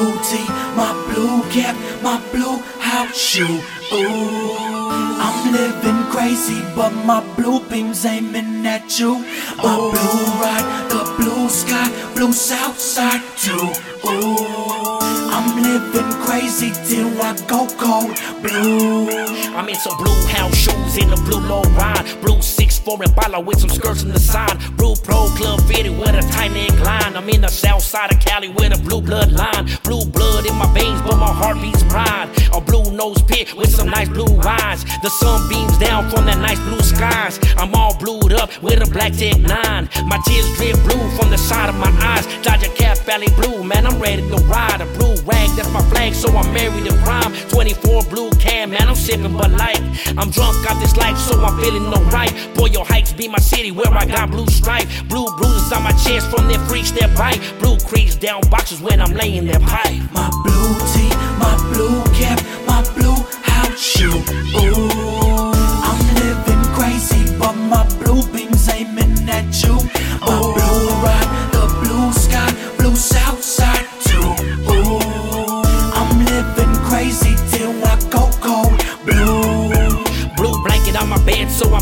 blue tee, my blue cap, my blue house shoe. Ooh, I'm living crazy, but my blue beams aiming at you. My blue ride, the blue sky, blue south side too. Ooh, I'm living crazy till I go cold blue. I'm in some blue house shoes in a blue low ride. Blue 6'4 and bala with some skirts on the side. Blue pro club fitted with a tight neck line. I'm in the south side of Cali with a blue bloodline. Blue blood in my veins, but my heart beats pride. A blue nose pit with some nice blue eyes. The sun beams down from that nice blue skies. I'm all blued up with a black tech nine. My tears drip blue from the side of my eyes. Dodger Valley blue, man, I'm ready to ride. A blue rag, that's my flag, so I'm married to rhyme. 24 blue can, man, I'm sipping but light. I'm drunk out this life, so I'm feeling alright. Boyle Heights be my city where I got blue stripe. Blue bruises on my chest from their freaks that bite. Blue crease down boxes when I'm laying that pipe.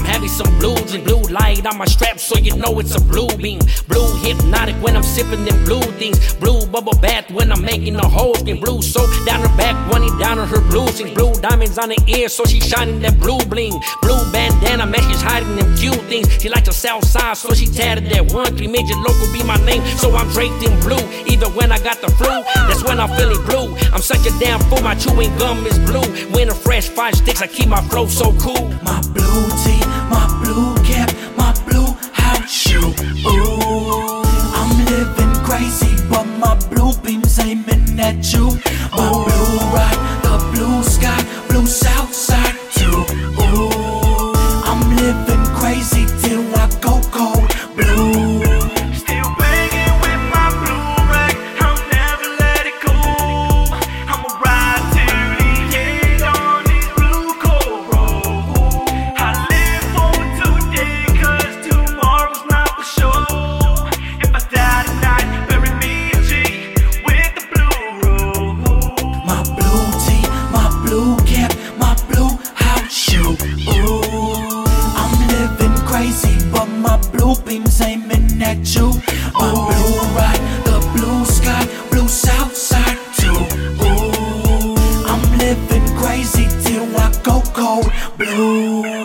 Having some blues and blue light on my strap, so you know it's a blue beam. Blue Hpnotiq when I'm sipping them blue things. Blue bubble bath when I'm making a whole skin. Blue soap down her back, running down on her blue things. Blue diamonds on her ear, so she shining that blue bling. Blue bandana, man, she's hiding them cute things. She likes the south side, so she tatted that one three Midget Loco be my name, so I'm draped in blue. Even when I got the flu, that's when I'm feeling blue. I'm such a damn fool, my chewing gum is blue. Winter fresh five sticks, I keep my flow so cool. My blue tee, my blue cap, my blue house shoe. Ooh, I'm living crazy, but my blue beams aiming at you. Blue blue beams aiming at you. My blue ride, the blue sky, blue south side too. Ooh, I'm living crazy till I go cold blue.